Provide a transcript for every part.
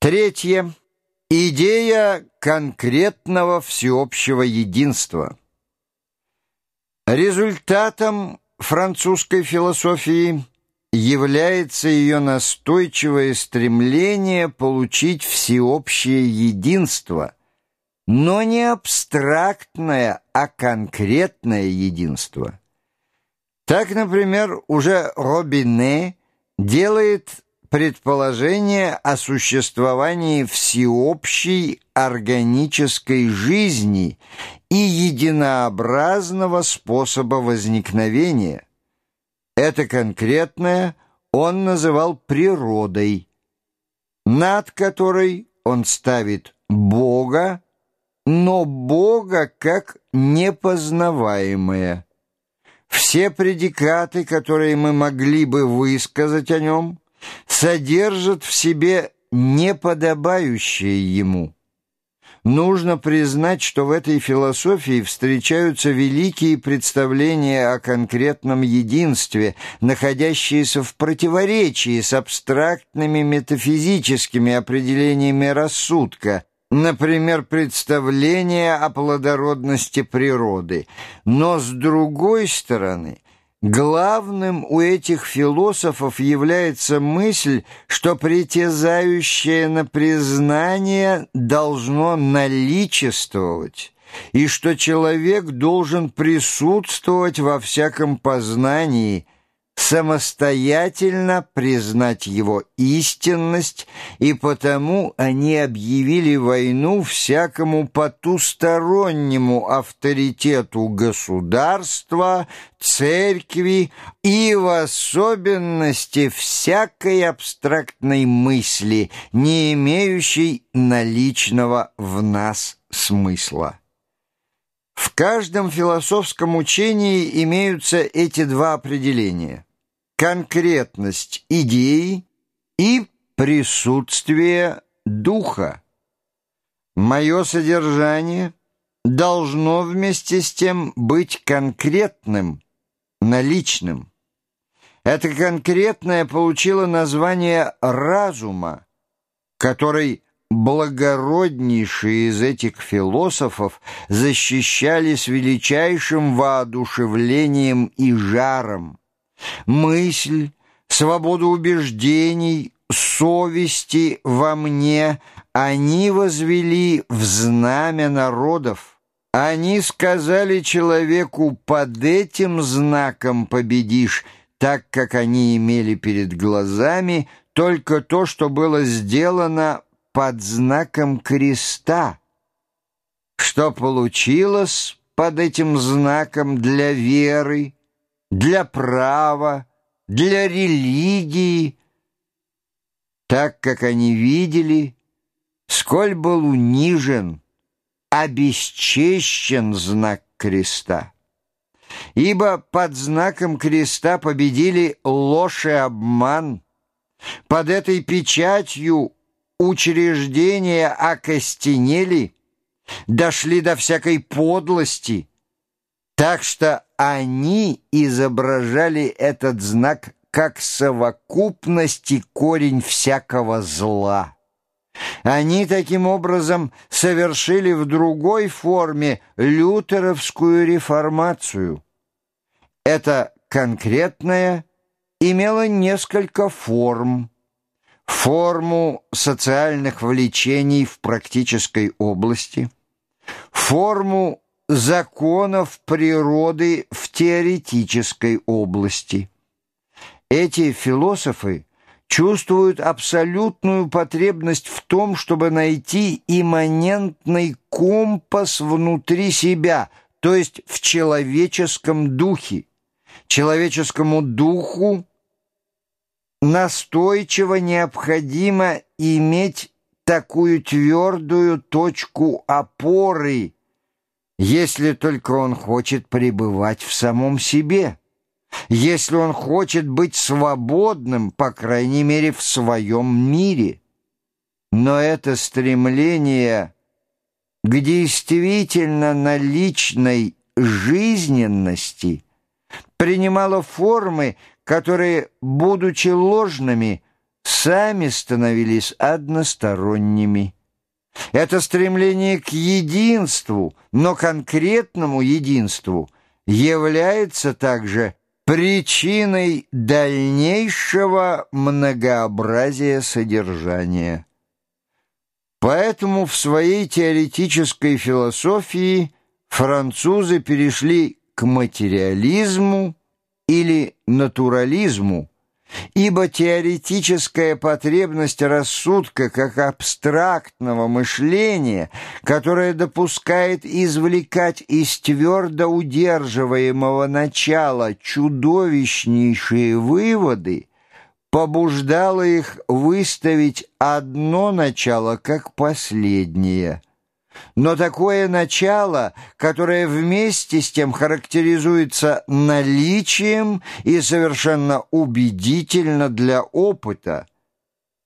Третье. Идея конкретного всеобщего единства. Результатом французской философии является ее настойчивое стремление получить всеобщее единство, но не абстрактное, а конкретное единство. Так, например, уже Робине делает предположение о существовании всеобщей органической жизни и единообразного способа возникновения. Это конкретное он называл природой, над которой он ставит Бога, но Бога как непознаваемое. Все предикаты, которые мы могли бы высказать о нем, содержат в себе неподобающее ему. Нужно признать, что в этой философии встречаются великие представления о конкретном единстве, находящиеся в противоречии с абстрактными метафизическими определениями рассудка, например, представление о плодородности природы. Но, с другой стороны – Главным у этих философов является мысль, что притязающее на признание должно наличествовать, и что человек должен присутствовать во всяком познании – самостоятельно признать его истинность, и потому они объявили войну всякому потустороннему авторитету государства, церкви и в особенности всякой абстрактной мысли, не имеющей наличного в нас смысла. В каждом философском учении имеются эти два определения – конкретность идеи и присутствие духа. Мое содержание должно вместе с тем быть конкретным, наличным. Это конкретное получило название разума, который благороднейшие из этих философов защищали с величайшим воодушевлением и жаром мысль, свободу убеждений, совести во мне они возвели в знамя народов. Они сказали человеку «под этим знаком победишь», так как они имели перед глазами только то, что было сделано под знаком креста. Что получилось под этим знаком для веры, для права, для религии, так как они видели, сколь был унижен, обесчещен знак креста. Ибо под знаком креста победили ложь и обман. Под этой печатью учреждения окостенели, дошли до всякой подлости, так что они изображали этот знак как совокупность и корень всякого зла. Они таким образом совершили в другой форме лютеровскую реформацию. Это конкретное имело несколько форм. Форму социальных влечений в практической области, форму законов природы в теоретической области. Эти философы чувствуют абсолютную потребность в том, чтобы найти имманентный компас внутри себя, то есть в человеческом духе. Человеческому духу настойчиво необходимо иметь такую твердую точку опоры – если только он хочет пребывать в самом себе, если он хочет быть свободным, по крайней мере, в своем мире. Но это стремление к действительно наличной жизненности принимало формы, которые, будучи ложными, сами становились односторонними. Это стремление к единству, но конкретному единству, является также причиной дальнейшего многообразия содержания. Поэтому в своей теоретической философии французы перешли к материализму или натурализму, ибо теоретическая потребность рассудка как абстрактного мышления, которое допускает извлекать из твердо удерживаемого начала чудовищнейшие выводы, побуждала их выставить одно начало как последнее – но такое начало, которое вместе с тем характеризуется наличием и совершенно убедительно для опыта.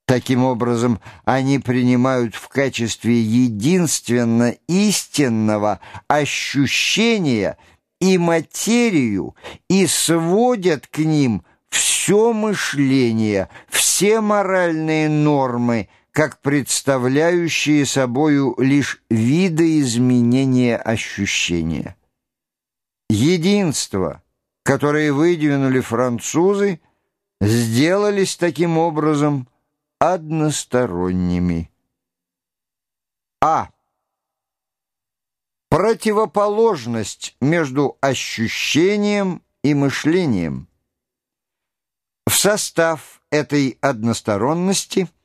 Таким образом, они принимают в качестве единственно истинного ощущения и материю и сводят к ним все мышление, все моральные нормы – как представляющие собою лишь видоизменения ощущения. Единство, которое выдвинули французы, сделались таким образом односторонними. А. Противоположность между ощущением и мышлением. В состав этой односторонности –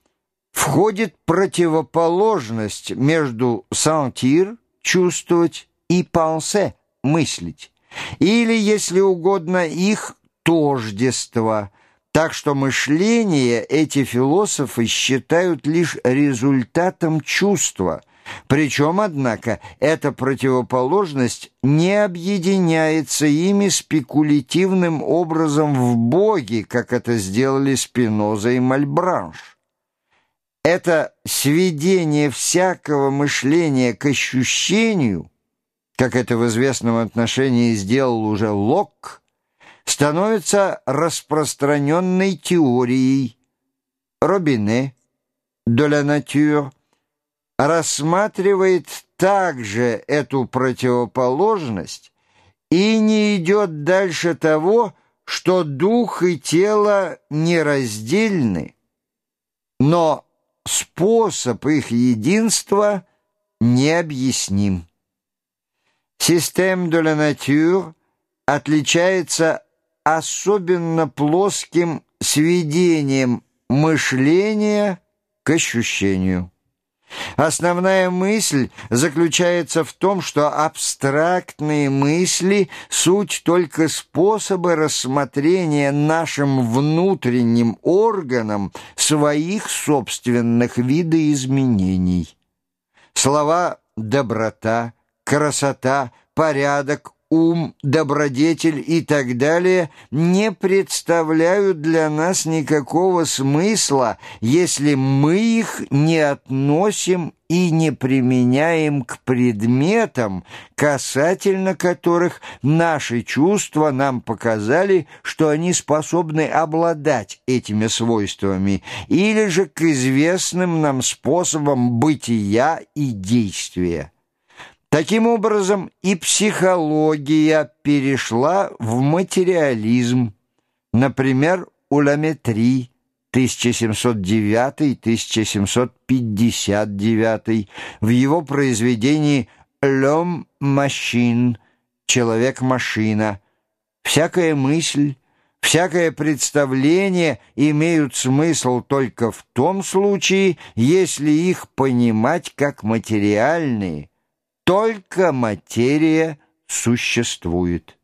входит противоположность между «sentir» — чувствовать и «penser» — мыслить, или, если угодно, их тождество, так что мышление эти философы считают лишь результатом чувства, причем, однако, эта противоположность не объединяется ими спекулятивным образом в Боге, как это сделали Спиноза и Мальбранш. Это сведение всякого мышления к ощущению, как это в известном отношении сделал уже Локк, становится распространенной теорией. Робине, de la nature, рассматривает также эту противоположность и не идет дальше того, что дух и тело нераздельны, но способ их единства необъясним. Система de la nature отличается особенно плоским сведением мышления к ощущению. Основная мысль заключается в том, что абстрактные мысли — суть только способы рассмотрения нашим внутренним органам своих собственных видоизменений. Слова «доброта», «красота», «порядок», ум, добродетель и так далее не представляют для нас никакого смысла, если мы их не относим и не применяем к предметам, касательно которых наши чувства нам показали, что они способны обладать этими свойствами, или же к известным нам способам бытия и действия. Таким образом, и психология перешла в материализм. Например, у Ламетри 1709-1759 в его произведении «L'homme machine» «Человек-машина». Всякая мысль, всякое представление имеют смысл только в том случае, если их понимать как материальные – только материя существует.